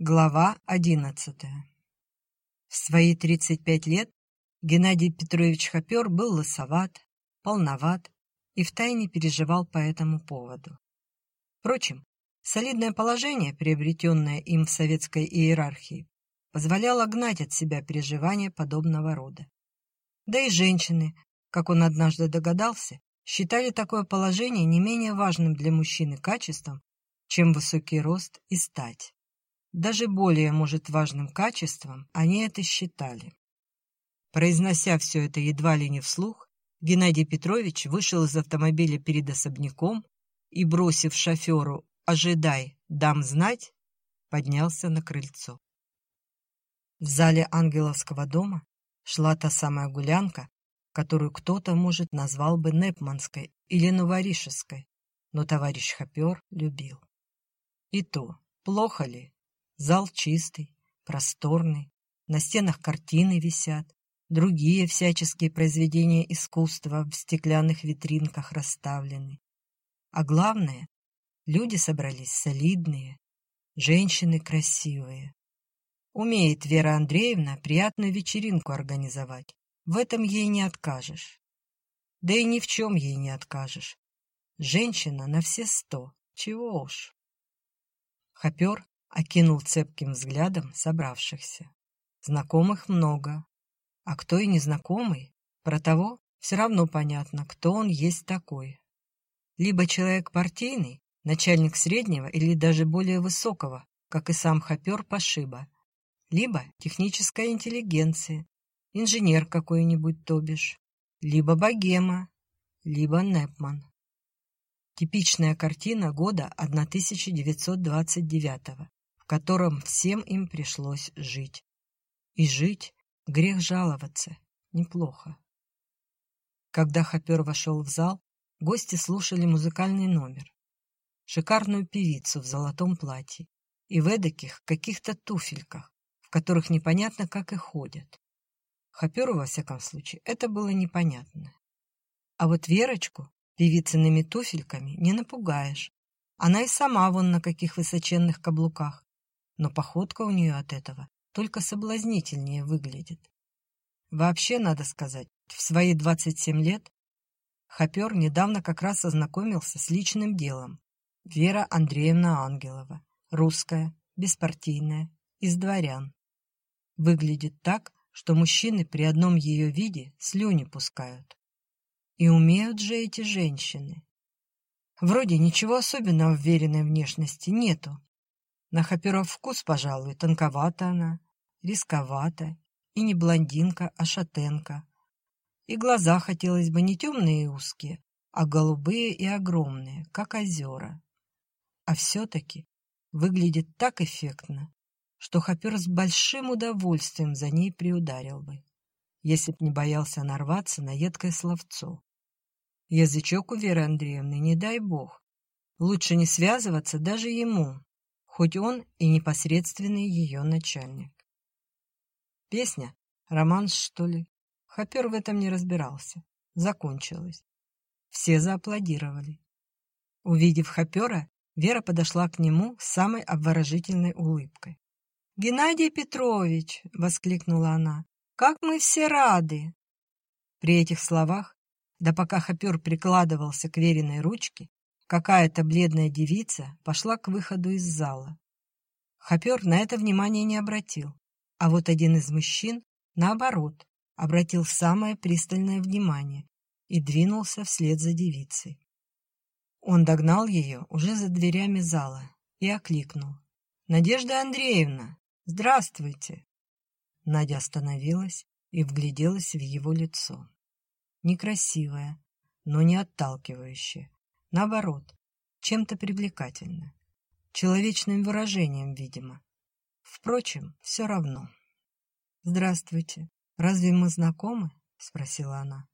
Глава одиннадцатая В свои 35 лет Геннадий Петрович Хопер был лысоват, полноват и втайне переживал по этому поводу. Впрочем, солидное положение, приобретенное им в советской иерархии, позволяло гнать от себя переживания подобного рода. Да и женщины, как он однажды догадался, считали такое положение не менее важным для мужчины качеством, чем высокий рост и стать. Даже более, может, важным качеством они это считали. Произнося все это едва ли не вслух, Геннадий Петрович вышел из автомобиля перед особняком и, бросив шоферу «Ожидай, дам знать», поднялся на крыльцо. В зале Ангеловского дома шла та самая гулянка, которую кто-то, может, назвал бы Непманской или Новоришеской, но товарищ Хопер любил. И то, плохо ли, Зал чистый, просторный, на стенах картины висят, другие всяческие произведения искусства в стеклянных витринках расставлены. А главное, люди собрались солидные, женщины красивые. Умеет Вера Андреевна приятную вечеринку организовать, в этом ей не откажешь. Да и ни в чем ей не откажешь. Женщина на все сто, чего уж. Хопер окинул цепким взглядом собравшихся. Знакомых много, а кто и незнакомый, про того все равно понятно, кто он есть такой. Либо человек партийный, начальник среднего или даже более высокого, как и сам хопер пошиба, либо техническая интеллигенция, инженер какой-нибудь, то бишь, либо богема, либо Непман. Типичная картина года 1929 котором всем им пришлось жить. И жить — грех жаловаться, неплохо. Когда Хопер вошел в зал, гости слушали музыкальный номер. Шикарную певицу в золотом платье и в эдаких каких-то туфельках, в которых непонятно, как и ходят. Хоперу, во всяком случае, это было непонятно. А вот Верочку певицыными туфельками не напугаешь. Она и сама вон на каких высоченных каблуках но походка у нее от этого только соблазнительнее выглядит. Вообще, надо сказать, в свои 27 лет Хопер недавно как раз ознакомился с личным делом. Вера Андреевна Ангелова, русская, беспартийная, из дворян. Выглядит так, что мужчины при одном ее виде слюни пускают. И умеют же эти женщины. Вроде ничего особенного в веренной внешности нету, на Хаперов вкус, пожалуй, тонковата она, рисковата, и не блондинка, а шатенка. И глаза хотелось бы не темные и узкие, а голубые и огромные, как озера. А все-таки выглядит так эффектно, что Хопер с большим удовольствием за ней приударил бы, если б не боялся нарваться на едкое словцо. Язычок у Веры Андреевны, не дай бог. Лучше не связываться даже ему, хоть он и непосредственный ее начальник. Песня, романс, что ли? Хопер в этом не разбирался. Закончилась. Все зааплодировали. Увидев Хопера, Вера подошла к нему с самой обворожительной улыбкой. «Геннадий Петрович!» — воскликнула она. «Как мы все рады!» При этих словах, да пока Хопер прикладывался к Вериной ручке, Какая-то бледная девица пошла к выходу из зала. Хопер на это внимание не обратил, а вот один из мужчин, наоборот, обратил самое пристальное внимание и двинулся вслед за девицей. Он догнал ее уже за дверями зала и окликнул. «Надежда Андреевна, здравствуйте!» Надя остановилась и вгляделась в его лицо. Некрасивое, но не отталкивающее, Наоборот, чем-то привлекательно. Человечным выражением, видимо. Впрочем, все равно. «Здравствуйте. Разве мы знакомы?» — спросила она.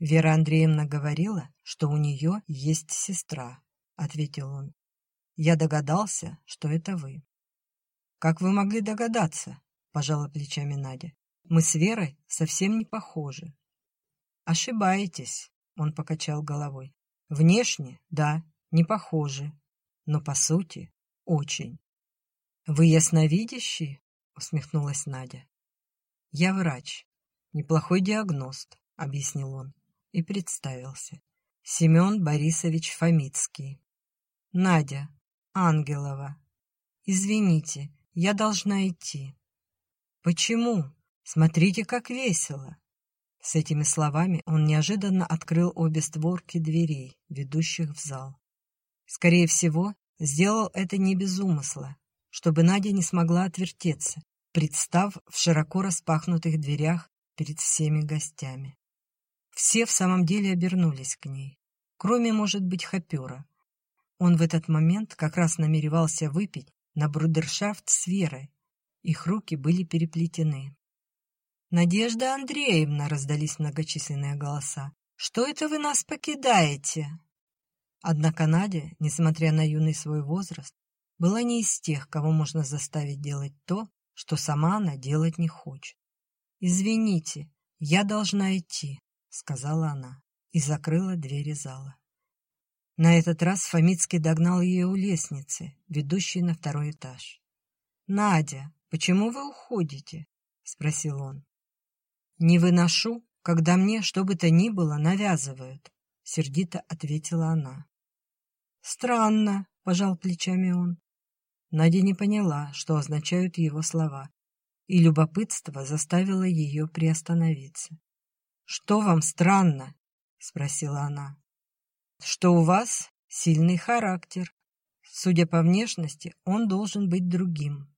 «Вера Андреевна говорила, что у нее есть сестра», — ответил он. «Я догадался, что это вы». «Как вы могли догадаться?» — пожала плечами Надя. «Мы с Верой совсем не похожи». «Ошибаетесь», — он покачал головой. Внешне, да, не похожи, но по сути очень. «Вы ясновидящий?» — усмехнулась Надя. «Я врач. Неплохой диагност», — объяснил он и представился. Семен Борисович Фомицкий. «Надя, Ангелова. Извините, я должна идти». «Почему? Смотрите, как весело!» С этими словами он неожиданно открыл обе створки дверей, ведущих в зал. Скорее всего, сделал это не без умысла, чтобы Надя не смогла отвертеться, представ в широко распахнутых дверях перед всеми гостями. Все в самом деле обернулись к ней, кроме, может быть, Хопера. Он в этот момент как раз намеревался выпить на брудершафт с Верой. Их руки были переплетены. «Надежда Андреевна!» — раздались многочисленные голоса. «Что это вы нас покидаете?» Однако Надя, несмотря на юный свой возраст, была не из тех, кого можно заставить делать то, что сама она делать не хочет. «Извините, я должна идти», — сказала она и закрыла двери зала. На этот раз Фомицкий догнал ее у лестницы, ведущей на второй этаж. «Надя, почему вы уходите?» — спросил он. «Не выношу, когда мне что бы то ни было навязывают», — сердито ответила она. «Странно», — пожал плечами он. Надя не поняла, что означают его слова, и любопытство заставило ее приостановиться. «Что вам странно?» — спросила она. «Что у вас сильный характер. Судя по внешности, он должен быть другим».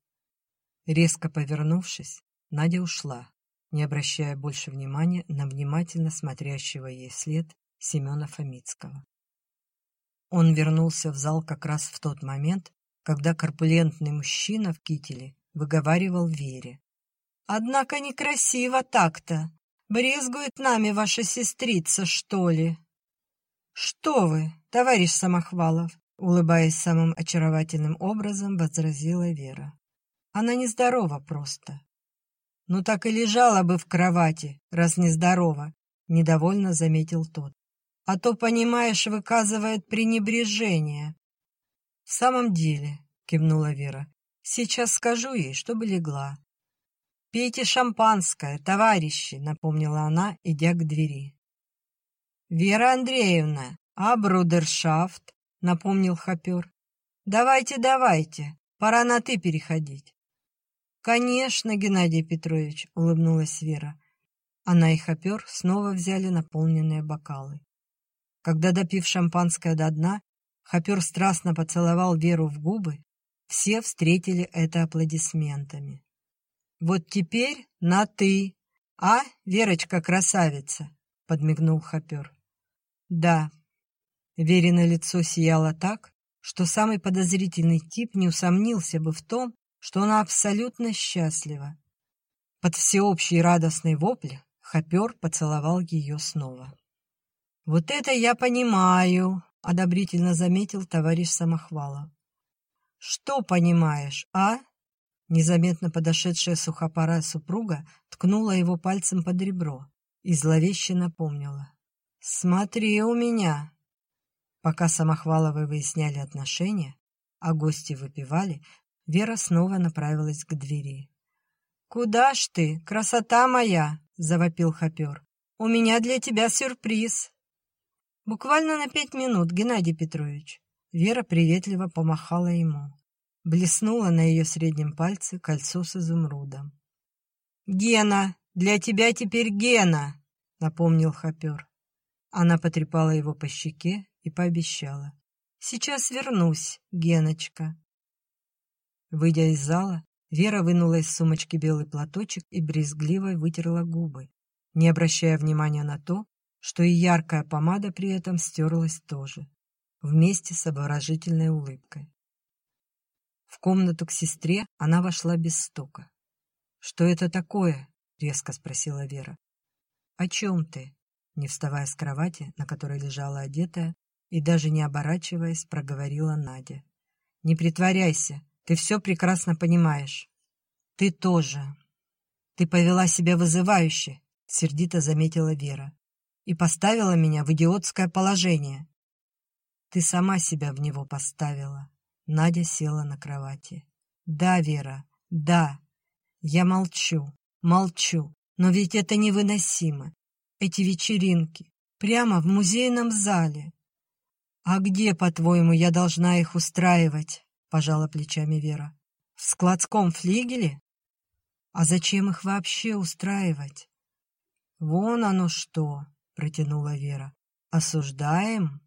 Резко повернувшись, Надя ушла не обращая больше внимания на внимательно смотрящего ей след Семена Фомицкого. Он вернулся в зал как раз в тот момент, когда корпулентный мужчина в кителе выговаривал Вере. «Однако некрасиво так-то. Брезгует нами ваша сестрица, что ли?» «Что вы, товарищ Самохвалов!» улыбаясь самым очаровательным образом, возразила Вера. «Она нездорова просто. «Ну так и лежала бы в кровати, раз нездорова», — недовольно заметил тот. «А то, понимаешь, выказывает пренебрежение». «В самом деле», — кивнула Вера, — «сейчас скажу ей, чтобы легла». «Пейте шампанское, товарищи», — напомнила она, идя к двери. «Вера Андреевна, а брудершафт?» — напомнил хопер. «Давайте, давайте, пора на «ты» переходить». «Конечно, Геннадий Петрович», — улыбнулась Вера. Она и хопер снова взяли наполненные бокалы. Когда, допив шампанское до дна, хопер страстно поцеловал Веру в губы, все встретили это аплодисментами. «Вот теперь на «ты», а, Верочка-красавица?» — подмигнул хопер. «Да». Верино лицо сияло так, что самый подозрительный тип не усомнился бы в том, что она абсолютно счастлива. Под всеобщий радостный вопль Хопер поцеловал ее снова. «Вот это я понимаю», — одобрительно заметил товарищ Самохвалов. «Что понимаешь, а?» Незаметно подошедшая сухопарая супруга ткнула его пальцем под ребро и зловеще напомнила. «Смотри у меня!» Пока Самохваловы выясняли отношения, а гости выпивали, Вера снова направилась к двери. «Куда ж ты, красота моя?» — завопил хопер. «У меня для тебя сюрприз». «Буквально на пять минут, Геннадий Петрович». Вера приветливо помахала ему. Блеснуло на ее среднем пальце кольцо с изумрудом. «Гена! Для тебя теперь Гена!» — напомнил хопер. Она потрепала его по щеке и пообещала. «Сейчас вернусь, Геночка». Выйдя из зала, Вера вынула из сумочки белый платочек и брезгливо вытерла губы, не обращая внимания на то, что и яркая помада при этом стерлась тоже, вместе с обворожительной улыбкой. В комнату к сестре она вошла без стука. «Что это такое?» — резко спросила Вера. «О чем ты?» Не вставая с кровати, на которой лежала одетая, и даже не оборачиваясь, проговорила Надя. «Не притворяйся, ты все прекрасно понимаешь. Ты тоже. Ты повела себя вызывающе, сердито заметила Вера, и поставила меня в идиотское положение. Ты сама себя в него поставила. Надя села на кровати. Да, Вера, да. Я молчу, молчу, но ведь это невыносимо. Эти вечеринки, прямо в музейном зале. А где, по-твоему, я должна их устраивать? Пожала плечами Вера. В складском флигеле? А зачем их вообще устраивать? Вон оно что, протянула Вера. Осуждаем?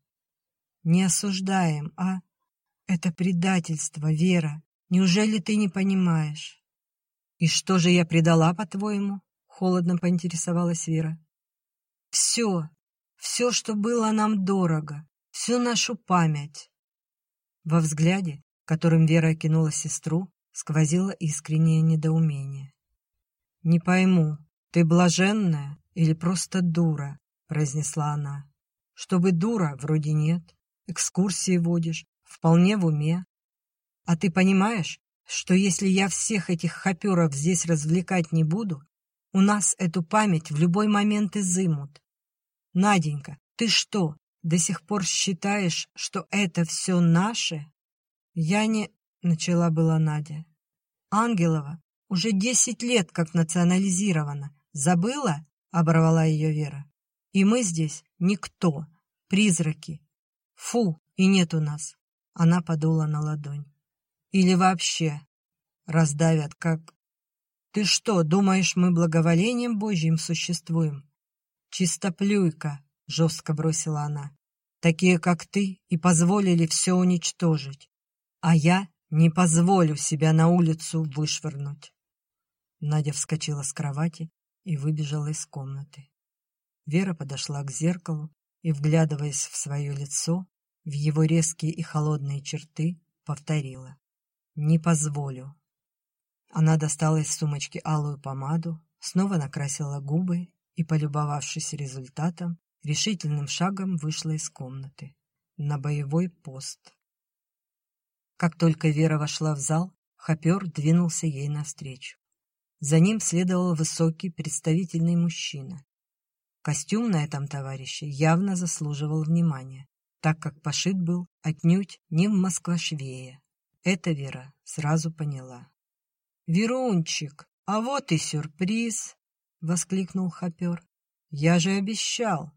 Не осуждаем, а... Это предательство, Вера. Неужели ты не понимаешь? И что же я предала, по-твоему? Холодно поинтересовалась Вера. Все, все, что было нам дорого, всю нашу память. Во взгляде, которым Вера окинула сестру, сквозило искреннее недоумение. «Не пойму, ты блаженная или просто дура?» — произнесла она. «Чтобы дура, вроде нет. Экскурсии водишь, вполне в уме. А ты понимаешь, что если я всех этих хоперов здесь развлекать не буду, у нас эту память в любой момент изымут. Наденька, ты что, до сих пор считаешь, что это все наше? Я не... Начала была Надя. Ангелова уже десять лет как национализирована. Забыла? Оборвала ее Вера. И мы здесь никто. Призраки. Фу, и нет у нас. Она подула на ладонь. Или вообще раздавят, как... Ты что, думаешь, мы благоволением Божьим существуем? Чистоплюйка, жестко бросила она. Такие, как ты, и позволили все уничтожить. А я не позволю себя на улицу вышвырнуть. Надя вскочила с кровати и выбежала из комнаты. Вера подошла к зеркалу и, вглядываясь в свое лицо, в его резкие и холодные черты, повторила. «Не позволю». Она достала из сумочки алую помаду, снова накрасила губы и, полюбовавшись результатом, решительным шагом вышла из комнаты на боевой пост. Как только Вера вошла в зал, хопер двинулся ей навстречу. За ним следовал высокий, представительный мужчина. Костюм на этом товарище явно заслуживал внимания, так как пошит был отнюдь не в москвашвее. Это Вера сразу поняла. «Верунчик, а вот и сюрприз!» — воскликнул хопер. «Я же обещал!»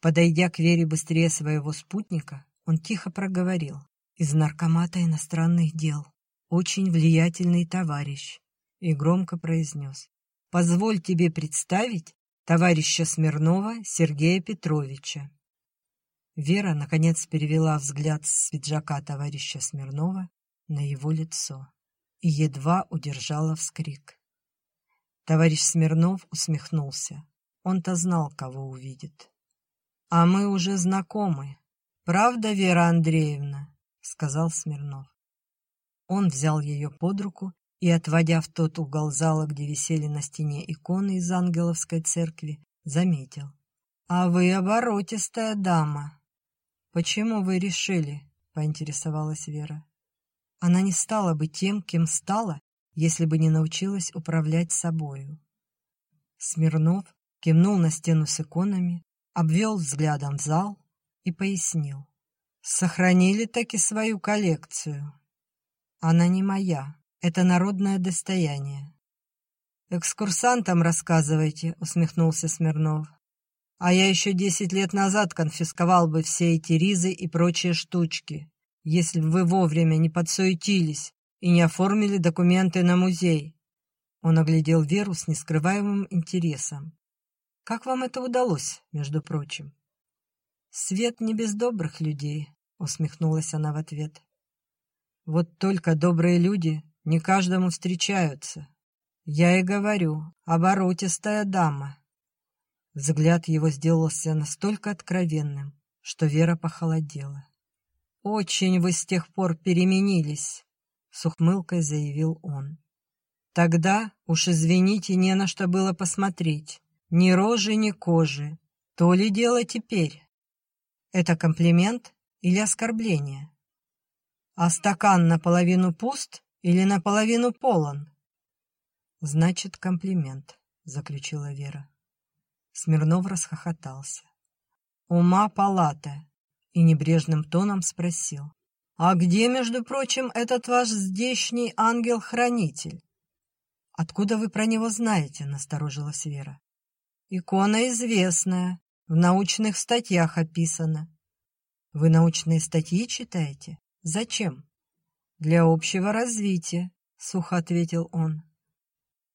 Подойдя к Вере быстрее своего спутника, он тихо проговорил. «Из наркомата иностранных дел. Очень влиятельный товарищ и громко произнес. «Позволь тебе представить товарища Смирнова Сергея Петровича». Вера, наконец, перевела взгляд с пиджака товарища Смирнова на его лицо и едва удержала вскрик. Товарищ Смирнов усмехнулся. Он-то знал, кого увидит. «А мы уже знакомы. Правда, Вера Андреевна?» — сказал Смирнов. Он взял ее под руку и, отводя в тот угол зала, где висели на стене иконы из ангеловской церкви, заметил. «А вы оборотистая дама. Почему вы решили?» — поинтересовалась Вера. Она не стала бы тем, кем стала, если бы не научилась управлять собою. Смирнов кивнул на стену с иконами, обвел взглядом зал и пояснил. «Сохранили таки свою коллекцию. Она не моя, это народное достояние. «Экскурсантам рассказывайте», — усмехнулся Смирнов. «А я еще десять лет назад конфисковал бы все эти ризы и прочие штучки, если бы вы вовремя не подсуетились и не оформили документы на музей». Он оглядел Веру с нескрываемым интересом. «Как вам это удалось, между прочим?» «Свет не без добрых людей», — усмехнулась она в ответ. «Вот только добрые люди не каждому встречаются. Я и говорю, оборотистая дама. Взгляд его сделался настолько откровенным, что Вера похолодела. «Очень вы с тех пор переменились», — с ухмылкой заявил он. «Тогда, уж извините, не на что было посмотреть. Ни рожи, ни кожи. То ли дело теперь. Это комплимент или оскорбление? А стакан наполовину пуст или наполовину полон?» «Значит, комплимент», — заключила Вера. Смирнов расхохотался. «Ума палата!» и небрежным тоном спросил. «А где, между прочим, этот ваш здешний ангел-хранитель?» «Откуда вы про него знаете?» — насторожилась Вера. «Икона известная, в научных статьях описана». «Вы научные статьи читаете? Зачем?» «Для общего развития», — сухо ответил он.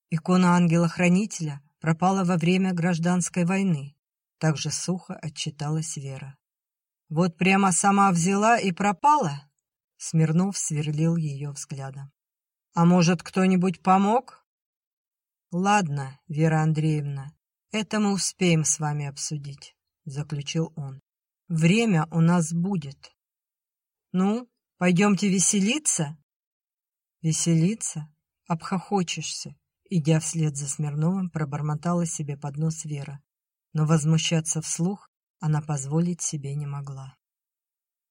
Икона ангела-хранителя пропала во время гражданской войны. Также сухо отчиталась Вера. «Вот прямо сама взяла и пропала?» Смирнов сверлил ее взглядом. «А может, кто-нибудь помог?» «Ладно, Вера Андреевна, это мы успеем с вами обсудить», — заключил он. «Время у нас будет». «Ну, пойдемте веселиться?» «Веселиться? Обхохочешься», — идя вслед за Смирновым, пробормотала себе под нос Вера. Но возмущаться вслух она позволить себе не могла.